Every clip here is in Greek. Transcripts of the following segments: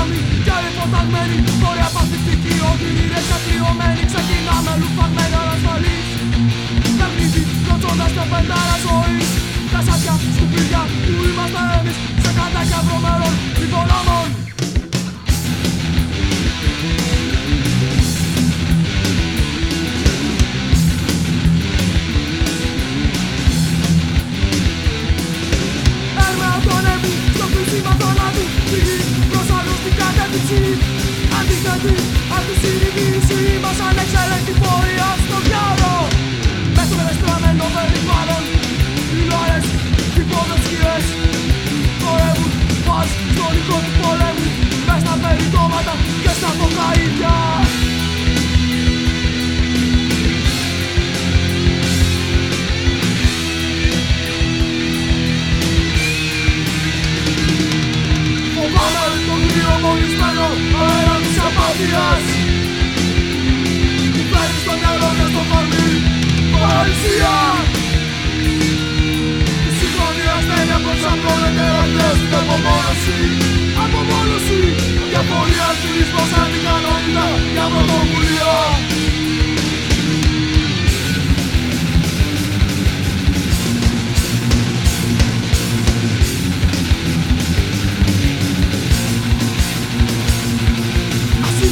αδύναμοι και άλλοι φωταγμένοι Πορεία παθητική, οδυνή ρέξα κρυωμένοι Ξεκινάμε λουφαγμένοι ανασφαλείς Παιχνίδι, κλωτσώντας το πεντάρα ζωής. Τα σάτια, σκουπίδια που είμαστε εμείς. Σε κατάκια βρωμένων υπονόμων Έρμα τον έμου, στο φύσιμα των άδου κατεύθυνση Αντίθετη, αντισυλληγήση Μας ανεξέλεγκτη πορεία στο διάολο Μες στο μελεστραμμένο περιβάλλον Οι λόες, υποδοσκίες Χορεύουν μας στον οίκο του πολέμου Μες στα περιτώματα και στα κοκαίδια Yeah!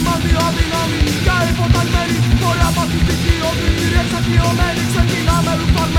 Ασήμαντοι αδυνάμοι και υποταγμένοι Πορεία παθητική, οδυνή ρέξα κρυωμένοι Ξεκινάμε λουφαρμένοι